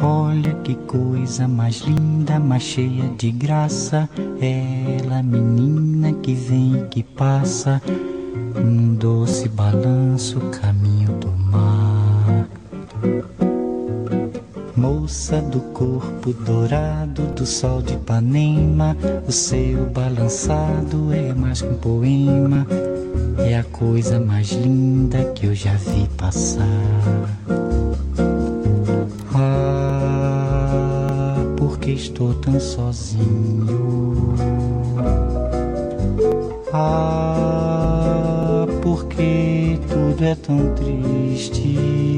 Olha que coisa mais linda, mais cheia de graça. Ela, menina que vem e que passa, num doce balanço, caminho do mar. Moça do corpo dourado do sol de Ipanema, o seu balançado é mais que um poema, é a coisa mais linda que eu já vi passar. Ah, porque estou tão sozinho? Ah, porque tudo é tão triste?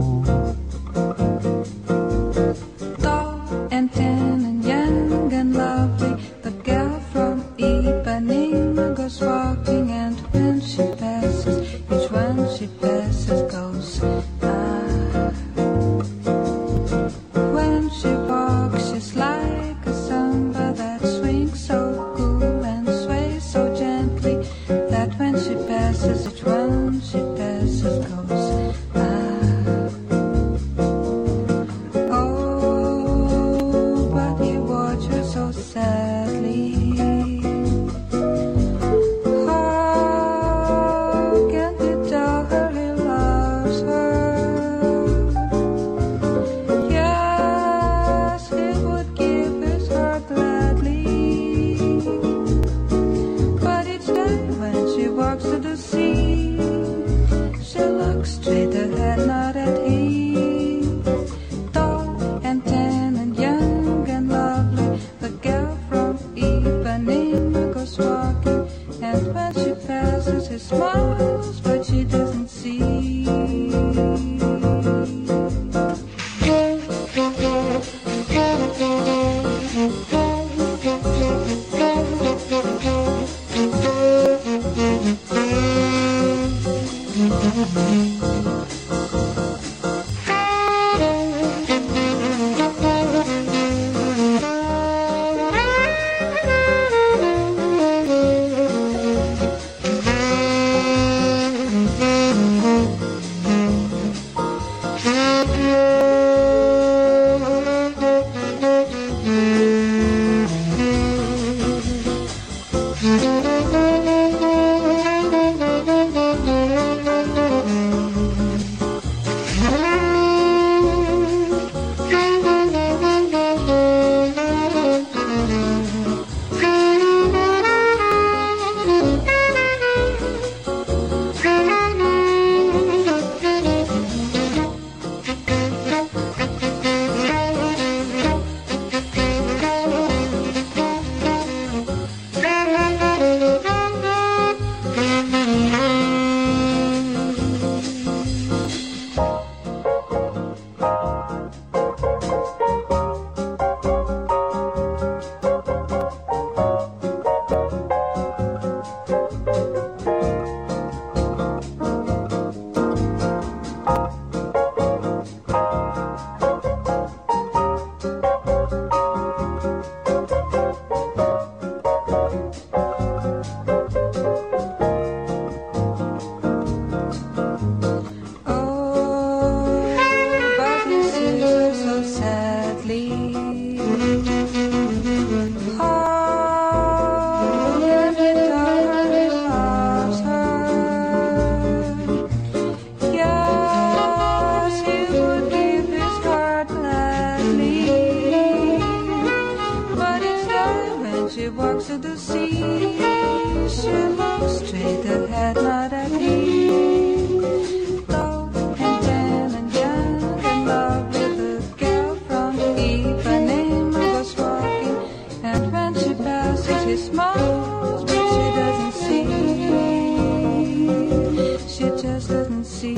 see.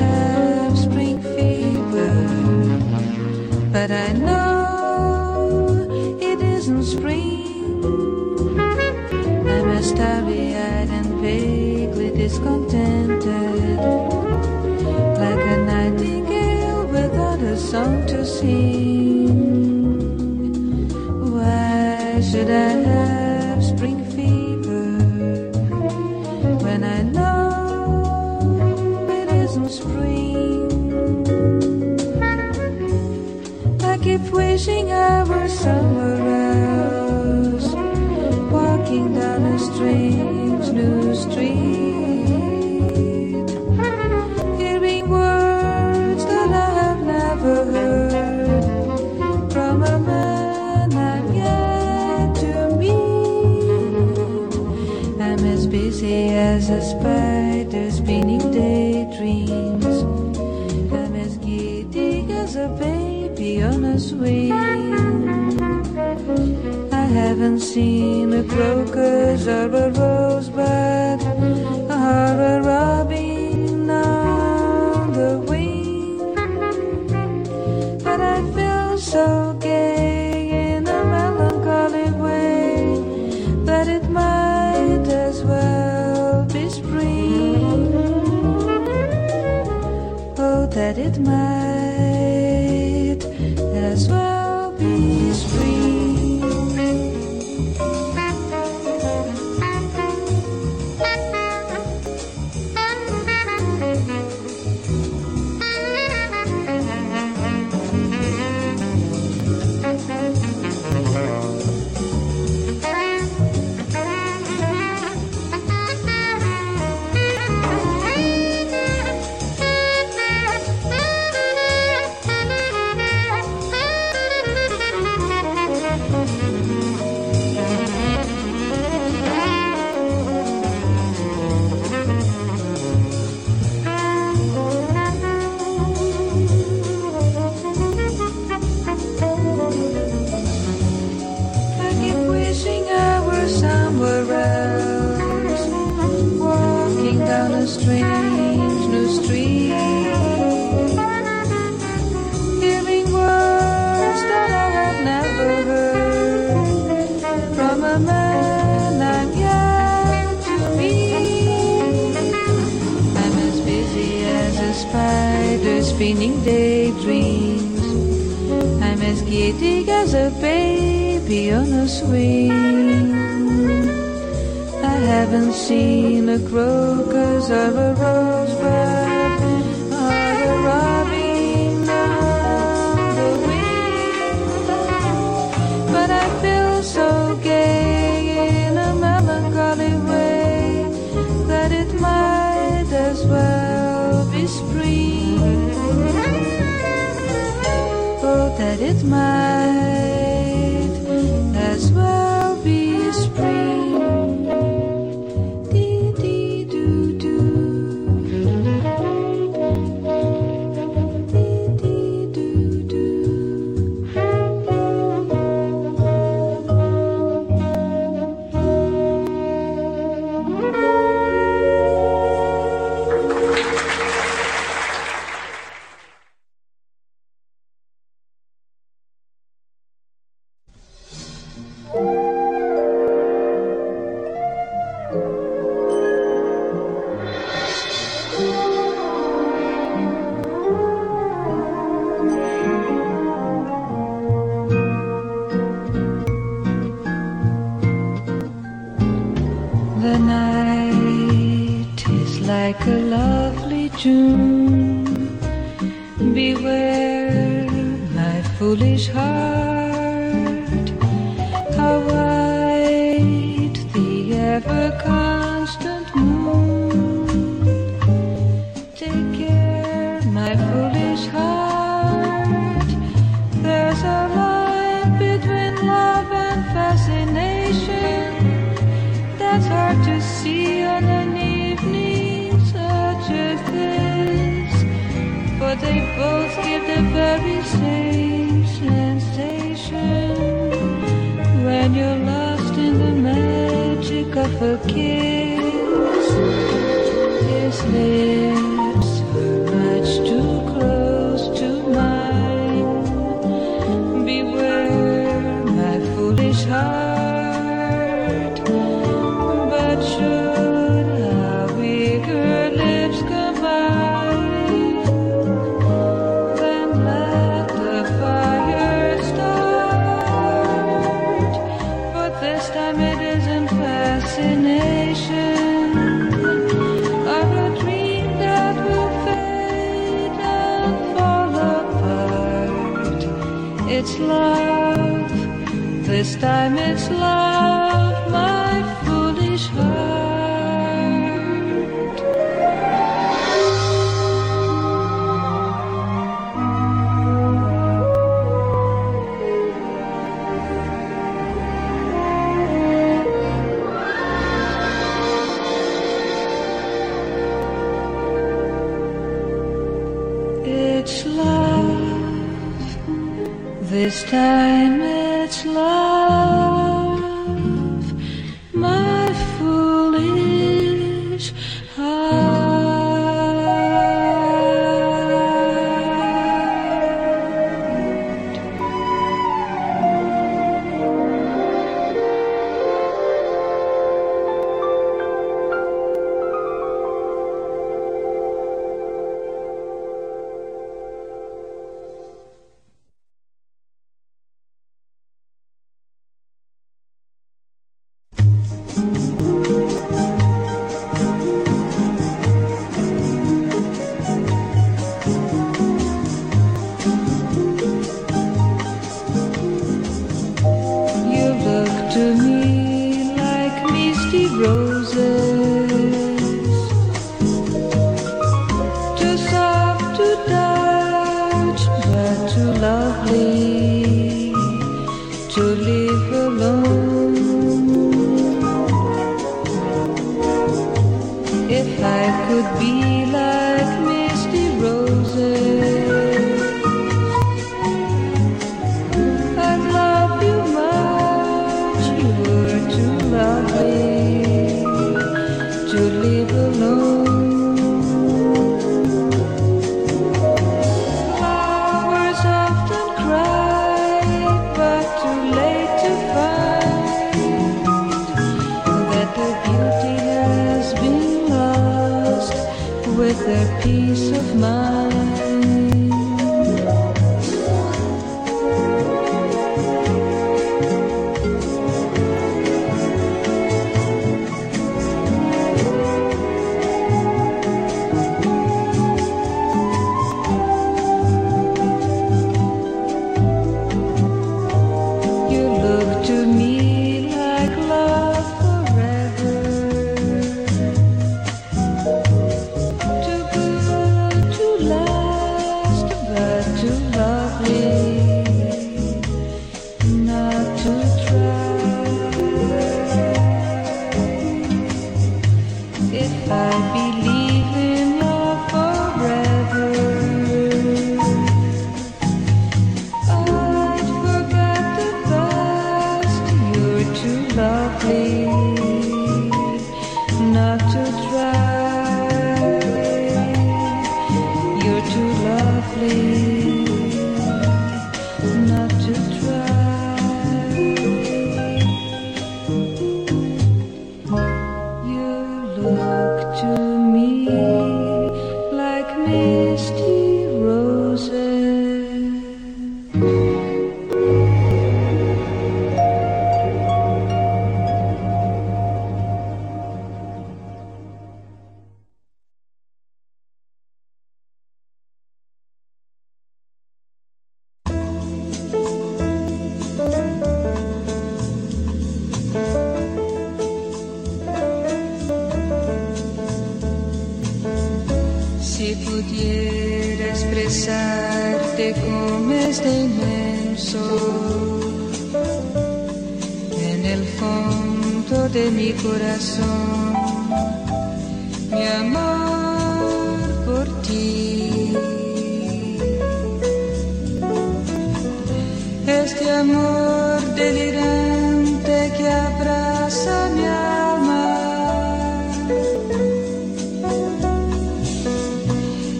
have spring fever, but I know it isn't spring. I'm as starry-eyed and vaguely discontented, like a nightingale without a song to sing. Why should I? wishing I were somewhere else, walking down a strange new street, hearing words that I have never heard from a man I've yet to meet. I'm as busy as a spider spinning daydreams. I'm as giddy as a baby on a swing haven't seen a crocus or a rosebud or a my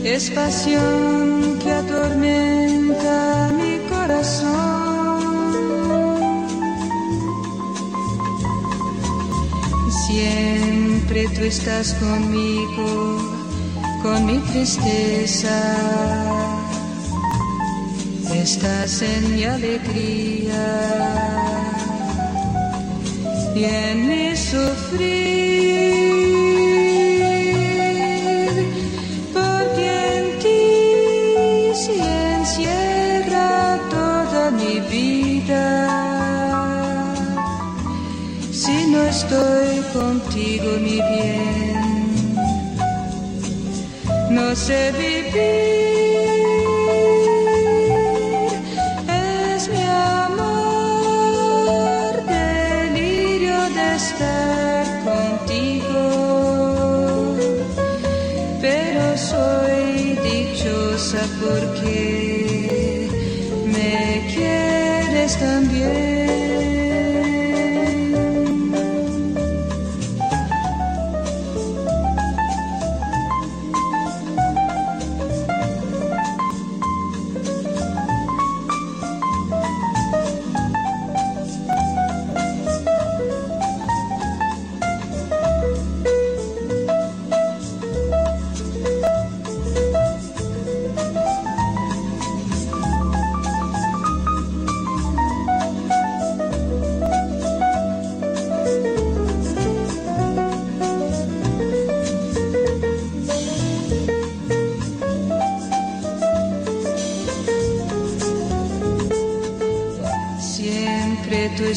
Es pasión que atormenta mi corazón. Siempre tú estás conmigo, con mi tristeza. Estás en mi alegría y en mi sufrir. se vivir.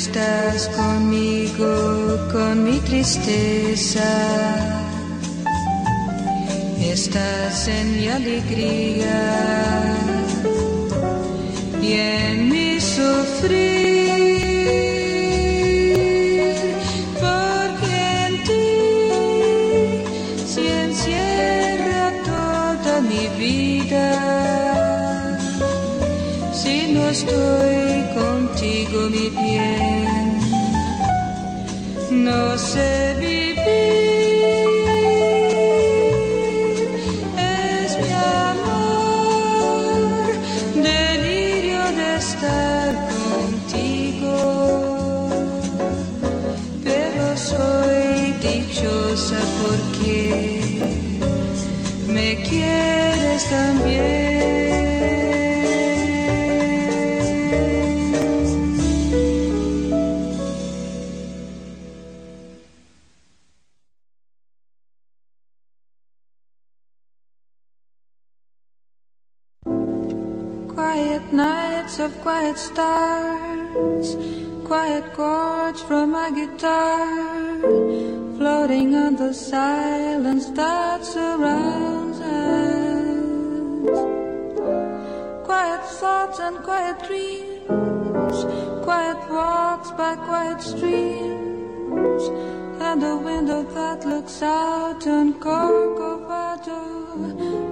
estás conmigo, con mi tristeza. Estás en mi alegría y en mi sufrir. Porque en ti se encierra toda mi vida. Si no estoy contigo, mi silence that surrounds us. Quiet thoughts and quiet dreams, quiet walks by quiet streams, and a window that looks out on Corcovado.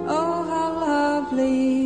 Oh, how lovely!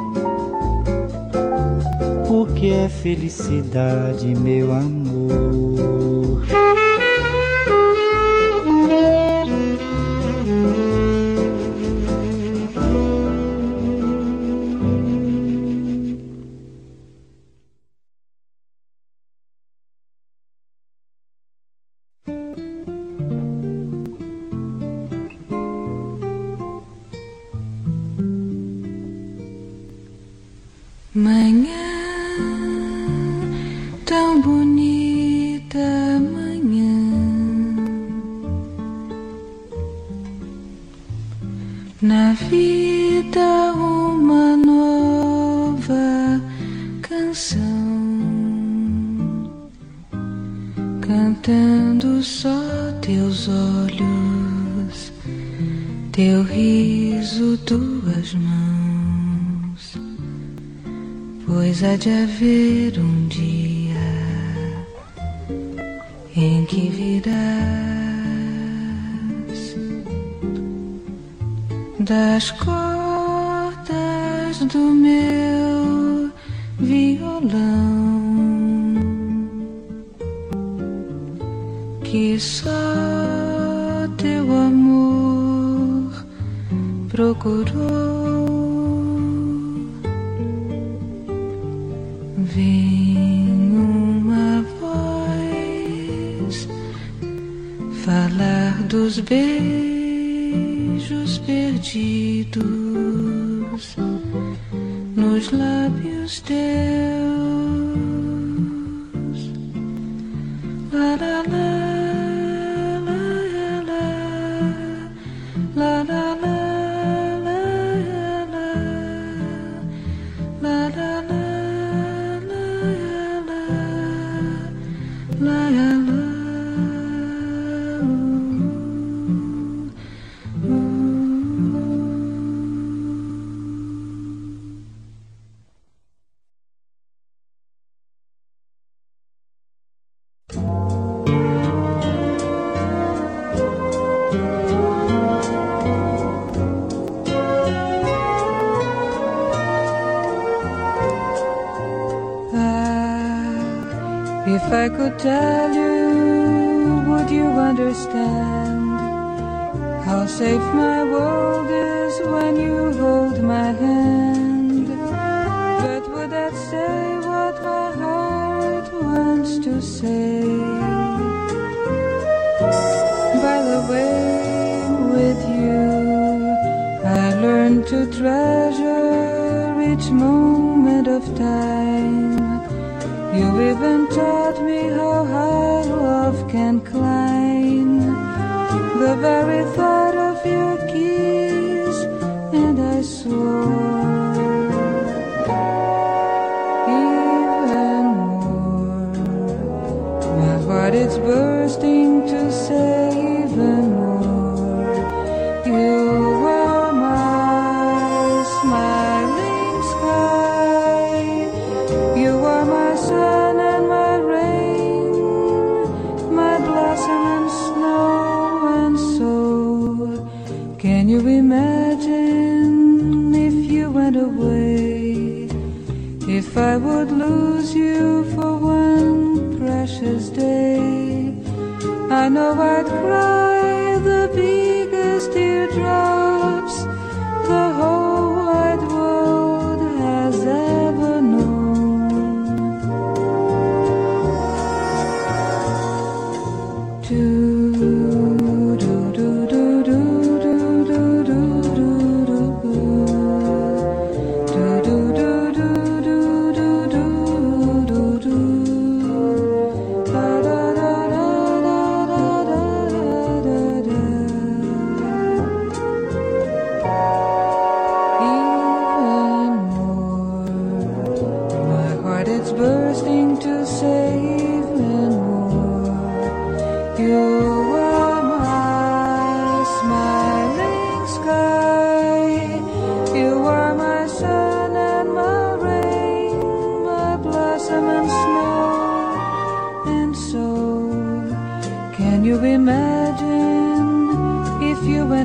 que é felicidade, meu amor. Que só teu amor procurou. dos beijos perdidos nos lábios teus. moment of time. You even taught me how high love can climb. The very thought of your kiss I know I'd cry.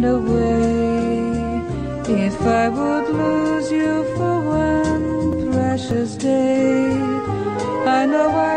went away. If I would lose you for one precious day, I know I.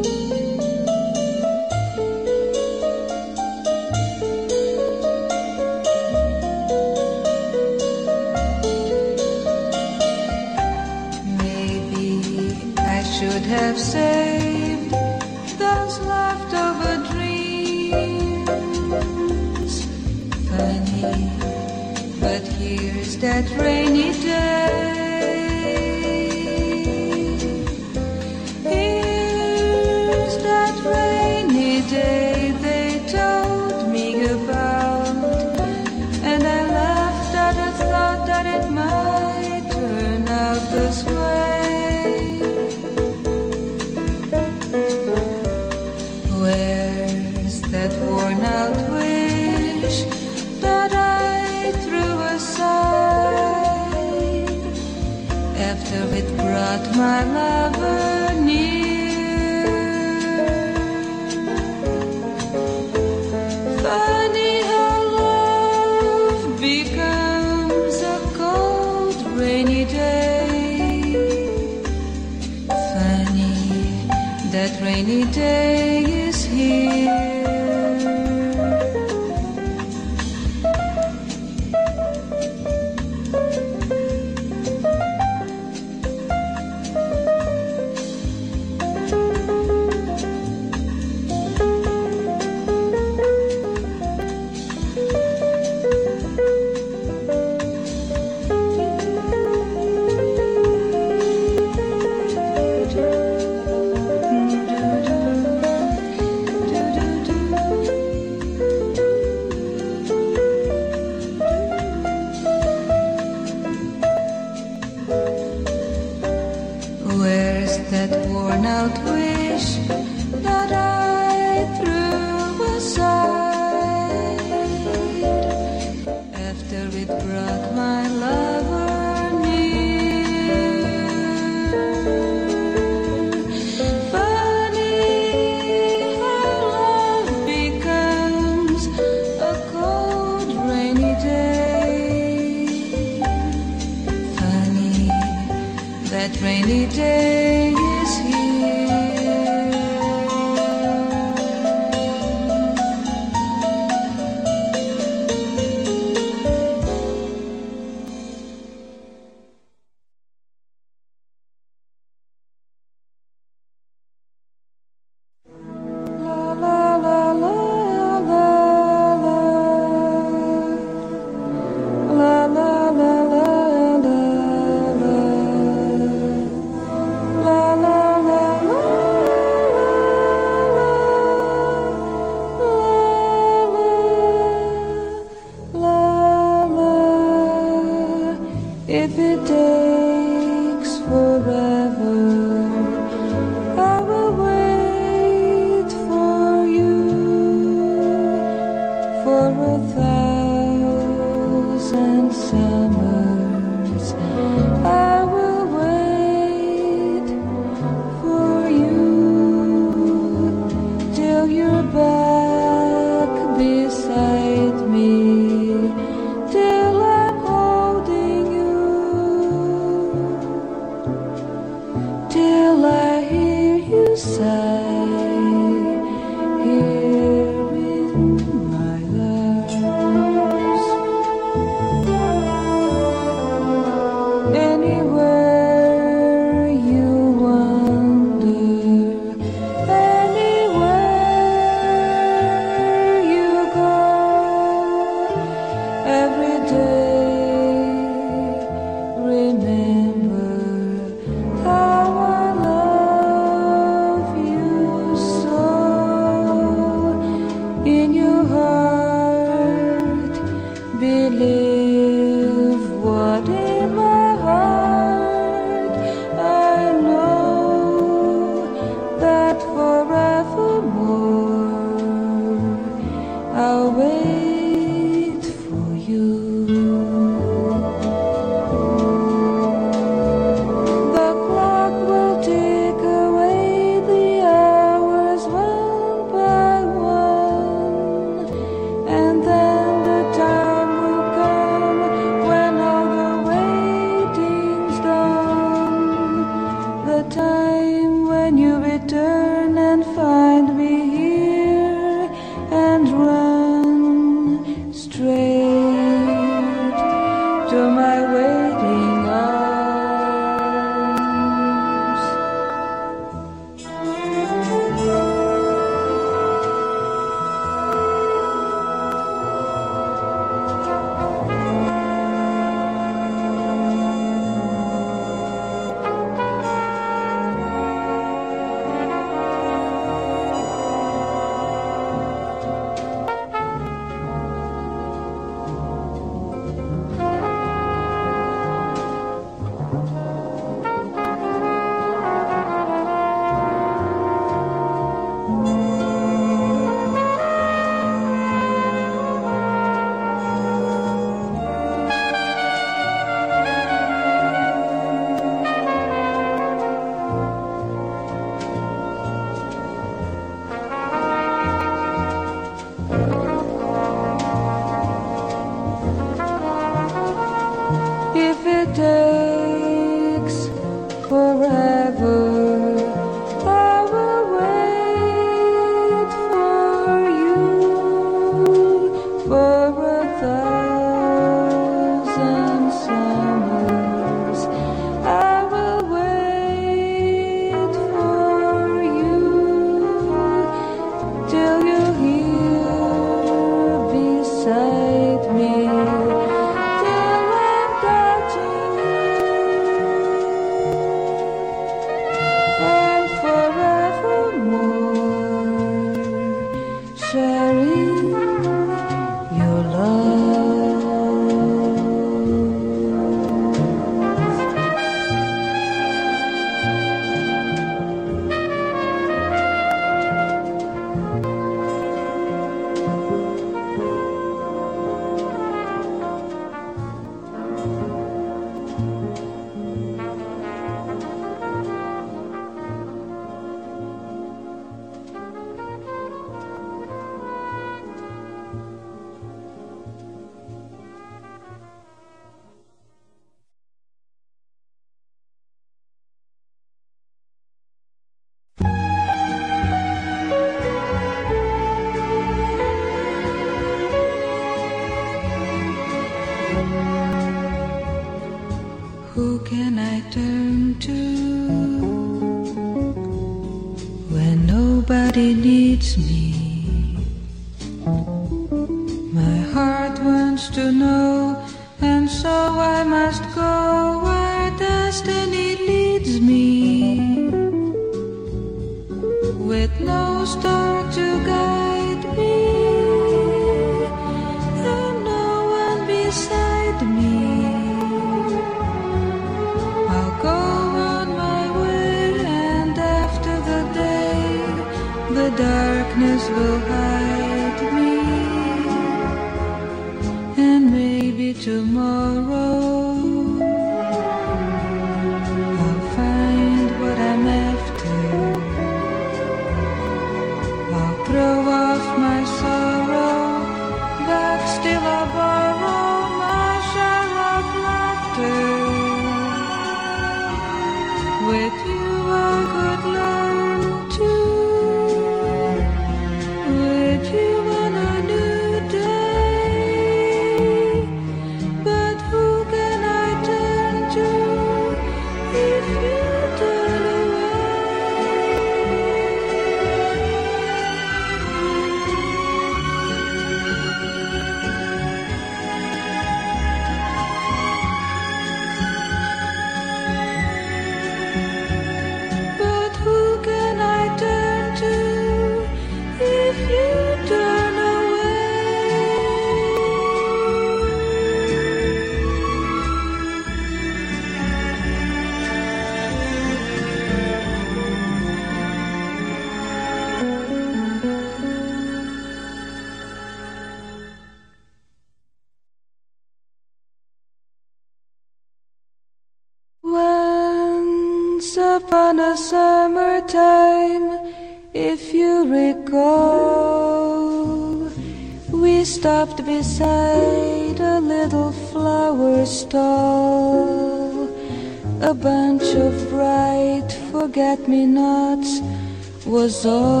soy.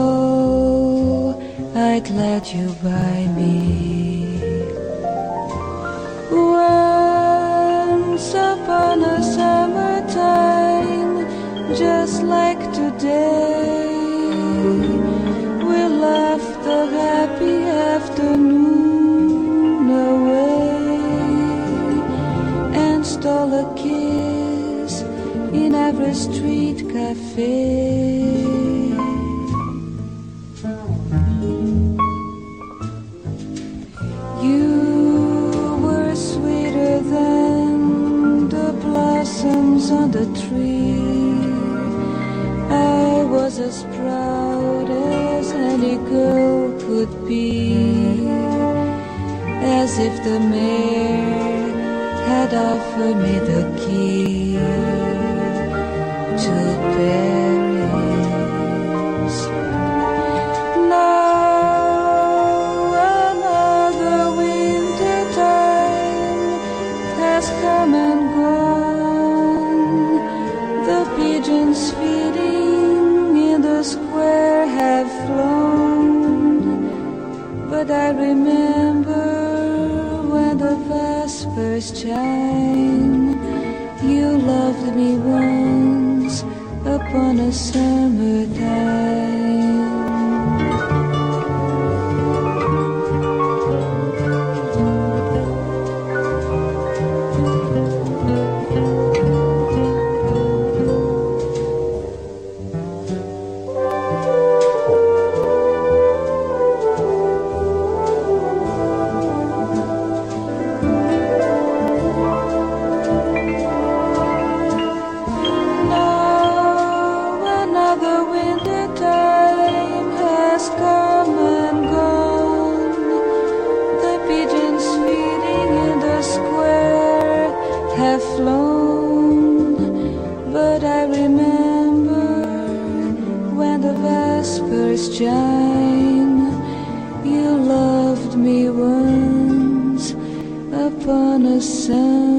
the tree. I was as proud as any girl could be, as if the mayor had offered me the key to bed. summertime. But I remember when the vespers chime, you loved me once upon a sun.